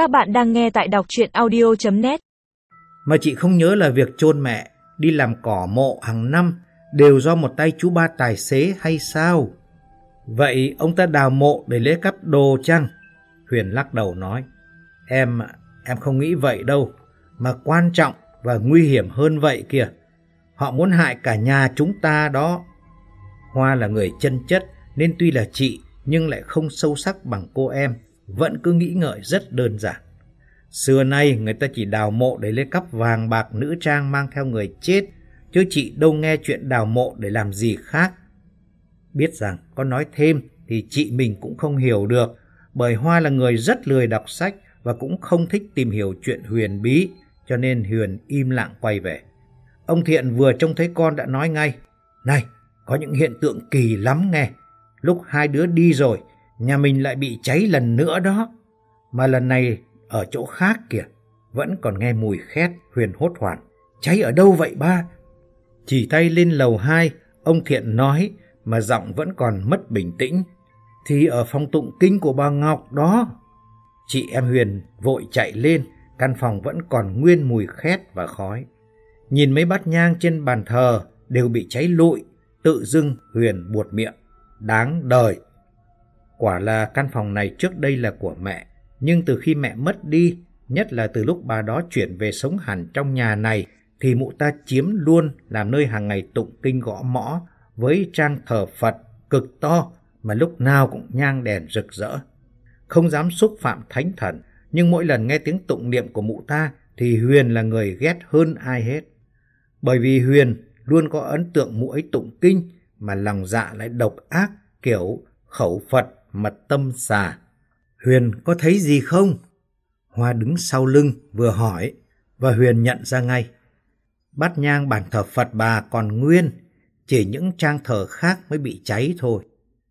Các bạn đang nghe tại đọc chuyện audio.net Mà chị không nhớ là việc chôn mẹ, đi làm cỏ mộ hàng năm đều do một tay chú ba tài xế hay sao? Vậy ông ta đào mộ để lấy cắp đồ chăng? Huyền lắc đầu nói. Em, em không nghĩ vậy đâu. Mà quan trọng và nguy hiểm hơn vậy kìa. Họ muốn hại cả nhà chúng ta đó. Hoa là người chân chất nên tuy là chị nhưng lại không sâu sắc bằng cô em, vẫn cứ nghĩ ngợi rất đơn giản. Xưa nay người ta chỉ đào mộ để lấy cắp vàng bạc nữ trang mang theo người chết, chứ chị đâu nghe chuyện đào mộ để làm gì khác. Biết rằng có nói thêm thì chị mình cũng không hiểu được, bởi Hoa là người rất lười đọc sách và cũng không thích tìm hiểu chuyện huyền bí, cho nên Huyền im lặng quay về. Ông Thiện vừa trông thấy con đã nói ngay, Này, có những hiện tượng kỳ lắm nghe. Lúc hai đứa đi rồi, nhà mình lại bị cháy lần nữa đó. Mà lần này ở chỗ khác kìa, vẫn còn nghe mùi khét, Huyền hốt hoảng. Cháy ở đâu vậy ba? Chỉ tay lên lầu hai, ông Thiện nói mà giọng vẫn còn mất bình tĩnh. Thì ở phòng tụng kinh của bà Ngọc đó. Chị em Huyền vội chạy lên, căn phòng vẫn còn nguyên mùi khét và khói. Nhìn mấy bát nhang trên bàn thờ đều bị cháy lụi, tự dưng Huyền buột miệng. Đáng đời! Quả là căn phòng này trước đây là của mẹ, nhưng từ khi mẹ mất đi, nhất là từ lúc bà đó chuyển về sống hẳn trong nhà này, thì mụ ta chiếm luôn làm nơi hàng ngày tụng kinh gõ mõ với trang thờ Phật cực to mà lúc nào cũng nhang đèn rực rỡ. Không dám xúc phạm thánh thần, nhưng mỗi lần nghe tiếng tụng niệm của mụ ta thì Huyền là người ghét hơn ai hết. Bởi vì Huyền luôn có ấn tượng mụ ấy tụng kinh mà lòng dạ lại độc ác kiểu khẩu Phật mật tâm xà. Huyền có thấy gì không? Hoa đứng sau lưng vừa hỏi và Huyền nhận ra ngay. Bát nhang bàn thờ Phật bà còn nguyên, chỉ những trang thờ khác mới bị cháy thôi.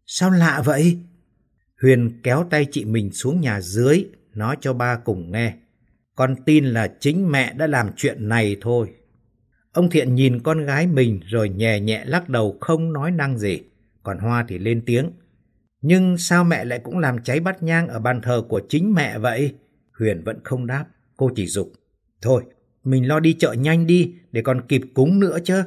Sao lạ vậy? Huyền kéo tay chị mình xuống nhà dưới, nói cho ba cùng nghe. Con tin là chính mẹ đã làm chuyện này thôi. Ông Thiện nhìn con gái mình rồi nhẹ nhẹ lắc đầu không nói năng gì. Còn Hoa thì lên tiếng. Nhưng sao mẹ lại cũng làm cháy bát nhang ở bàn thờ của chính mẹ vậy? Huyền vẫn không đáp, cô chỉ dục. Thôi, mình lo đi chợ nhanh đi để còn kịp cúng nữa chứ.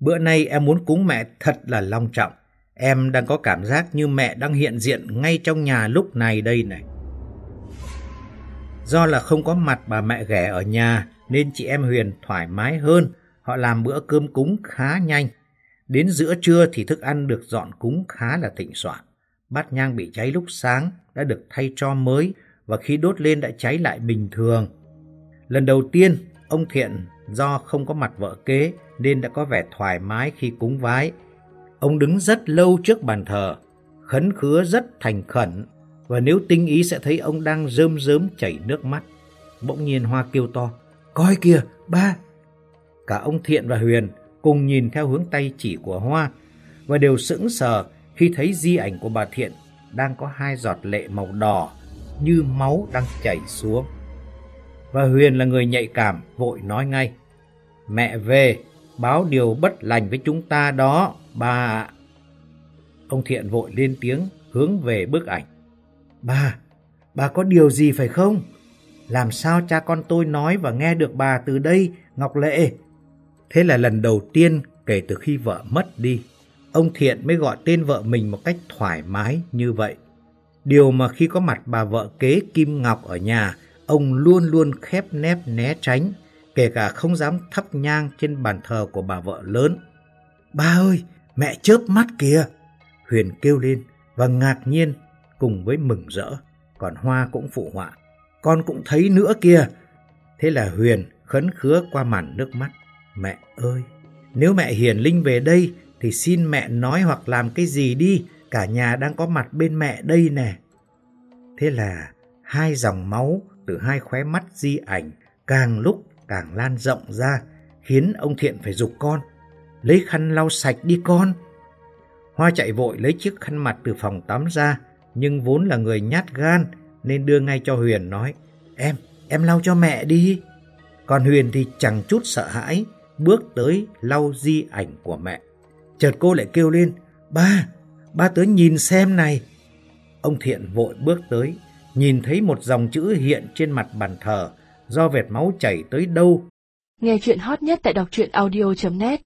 Bữa nay em muốn cúng mẹ thật là long trọng. Em đang có cảm giác như mẹ đang hiện diện ngay trong nhà lúc này đây này. Do là không có mặt bà mẹ ghẻ ở nhà nên chị em Huyền thoải mái hơn. Họ làm bữa cơm cúng khá nhanh. Đến giữa trưa thì thức ăn được dọn cúng khá là thịnh soạn. Bát nhang bị cháy lúc sáng đã được thay cho mới và khi đốt lên đã cháy lại bình thường. Lần đầu tiên, ông Thiện do không có mặt vợ kế nên đã có vẻ thoải mái khi cúng vái. Ông đứng rất lâu trước bàn thờ, khấn khứa rất thành khẩn và nếu tinh ý sẽ thấy ông đang rơm rớm chảy nước mắt. Bỗng nhiên Hoa kêu to, coi kìa, ba! Cả ông Thiện và Huyền cùng nhìn theo hướng tay chỉ của Hoa và đều sững sờ khi thấy di ảnh của bà Thiện đang có hai giọt lệ màu đỏ như máu đang chảy xuống. Và Huyền là người nhạy cảm, vội nói ngay. Mẹ về, báo điều bất lành với chúng ta đó, bà ạ. Ông Thiện vội lên tiếng hướng về bức ảnh. Bà, bà có điều gì phải không? Làm sao cha con tôi nói và nghe được bà từ đây, Ngọc Lệ? Thế là lần đầu tiên kể từ khi vợ mất đi, ông Thiện mới gọi tên vợ mình một cách thoải mái như vậy. Điều mà khi có mặt bà vợ kế Kim Ngọc ở nhà, ông luôn luôn khép nép né tránh, kể cả không dám thắp nhang trên bàn thờ của bà vợ lớn. Ba ơi, mẹ chớp mắt kìa! Huyền kêu lên và ngạc nhiên cùng với mừng rỡ, còn Hoa cũng phụ họa. Con cũng thấy nữa kìa! Thế là Huyền khấn khứa qua màn nước mắt. Mẹ ơi, nếu mẹ hiền linh về đây thì xin mẹ nói hoặc làm cái gì đi, cả nhà đang có mặt bên mẹ đây nè. Thế là hai dòng máu từ hai khóe mắt di ảnh càng lúc càng lan rộng ra, khiến ông Thiện phải dục con. Lấy khăn lau sạch đi con. Hoa chạy vội lấy chiếc khăn mặt từ phòng tắm ra, nhưng vốn là người nhát gan nên đưa ngay cho Huyền nói, em, em lau cho mẹ đi. Còn Huyền thì chẳng chút sợ hãi, bước tới lau di ảnh của mẹ. Chợt cô lại kêu lên, ba, ba tới nhìn xem này. Ông Thiện vội bước tới, nhìn thấy một dòng chữ hiện trên mặt bàn thờ do vệt máu chảy tới đâu. Nghe chuyện hot nhất tại đọc truyện audio.net